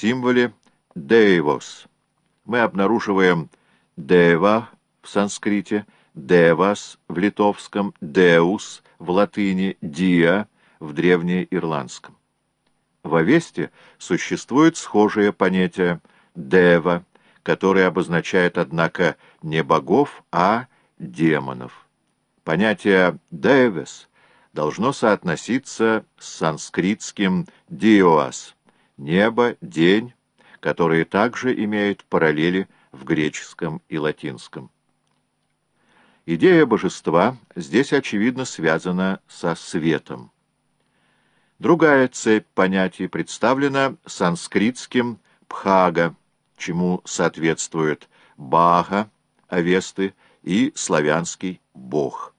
символе «деевос». Мы обнаруживаем «дева» в санскрите, «девас» в литовском, «деус» в латыни, «диа» в древнеирландском. В Авесте существует схожее понятие «дева», которое обозначает, однако, не богов, а демонов. Понятие «девес» должно соотноситься с санскритским «диоас» — небо, день, которые также имеют параллели в греческом и латинском. Идея божества здесь, очевидно, связана со светом. Другая цепь понятий представлена санскритским «пхага», чему соответствует «бага», «авесты» и славянский «бог».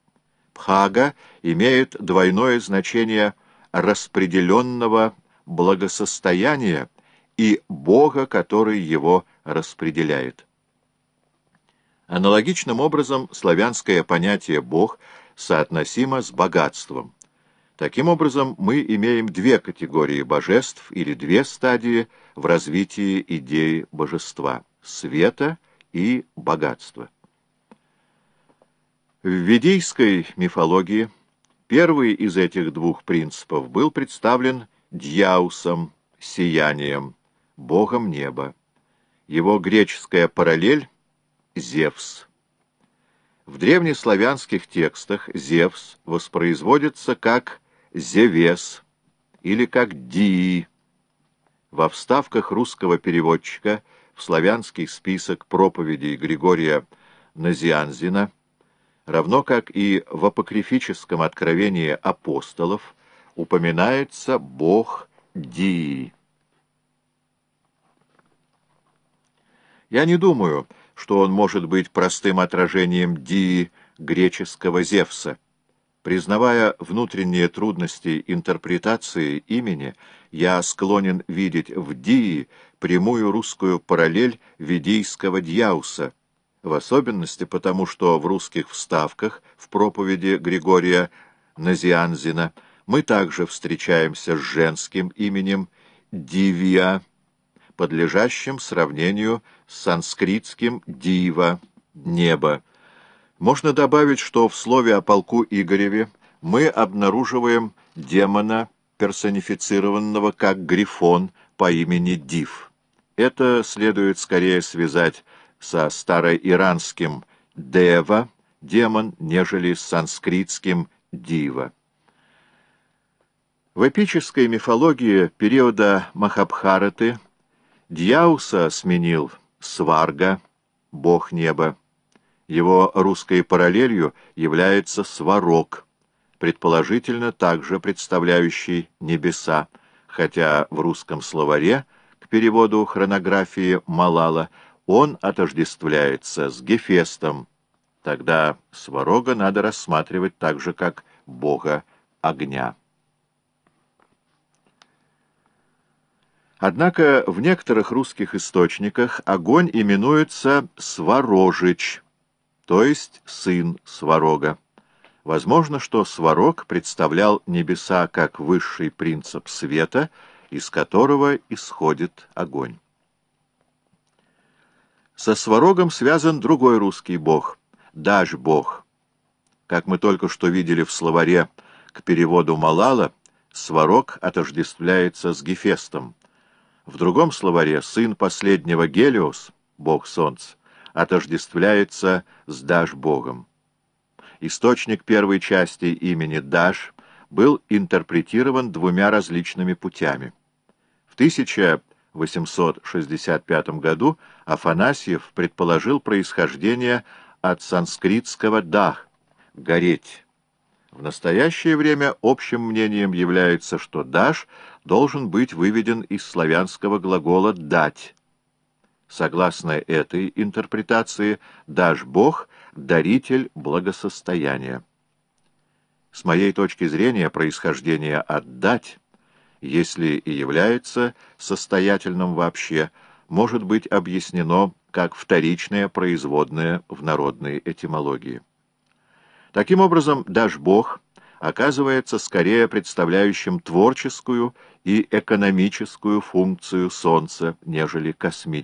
Пхага имеет двойное значение распределенного благосостояния и Бога, который его распределяет. Аналогичным образом славянское понятие «бог» соотносимо с богатством. Таким образом, мы имеем две категории божеств или две стадии в развитии идеи божества – света и богатства. В ведийской мифологии первый из этих двух принципов был представлен Дьяусом, сиянием, богом неба. Его греческая параллель — Зевс. В древнеславянских текстах Зевс воспроизводится как Зевес или как Дии. Во вставках русского переводчика в славянский список проповедей Григория Назианзина равно как и в апокрифическом откровении апостолов, упоминается Бог Дии. Я не думаю, что он может быть простым отражением Дии греческого Зевса. Признавая внутренние трудности интерпретации имени, я склонен видеть в Дии прямую русскую параллель ведийского Дьяуса – в особенности потому, что в русских вставках в проповеди Григория Назианзина мы также встречаемся с женским именем Дивия, подлежащим сравнению с санскритским Дива, небо. Можно добавить, что в слове о полку Игореве мы обнаруживаем демона, персонифицированного как Грифон по имени Див. Это следует скорее связать со староиранским «дева» — демон, нежели с санскритским «дива». В эпической мифологии периода Махабхараты Дьяуса сменил Сварга, бог неба. Его русской параллелью является Сварог, предположительно также представляющий небеса, хотя в русском словаре к переводу хронографии Малала он отождествляется с Гефестом. Тогда Сварога надо рассматривать так же, как бога огня. Однако в некоторых русских источниках огонь именуется Сварожич, то есть сын Сварога. Возможно, что Сварог представлял небеса как высший принцип света, из которого исходит огонь. Со Сварогом связан другой русский бог — Даж-бог. Как мы только что видели в словаре к переводу Малала, Сварог отождествляется с Гефестом. В другом словаре сын последнего Гелиос, бог солнца, отождествляется с Даш-богом. Источник первой части имени Даш был интерпретирован двумя различными путями. В 1000 865 году Афанасьев предположил происхождение от санскритского «дах» — «гореть». В настоящее время общим мнением является, что «даш» должен быть выведен из славянского глагола «дать». Согласно этой интерпретации, «дашь Бог» — даритель благосостояния. С моей точки зрения, происхождение от «дать» если и является состоятельным вообще, может быть объяснено как вторичное производное в народной этимологии. Таким образом, «дашь Бог» оказывается скорее представляющим творческую и экономическую функцию Солнца, нежели космическую.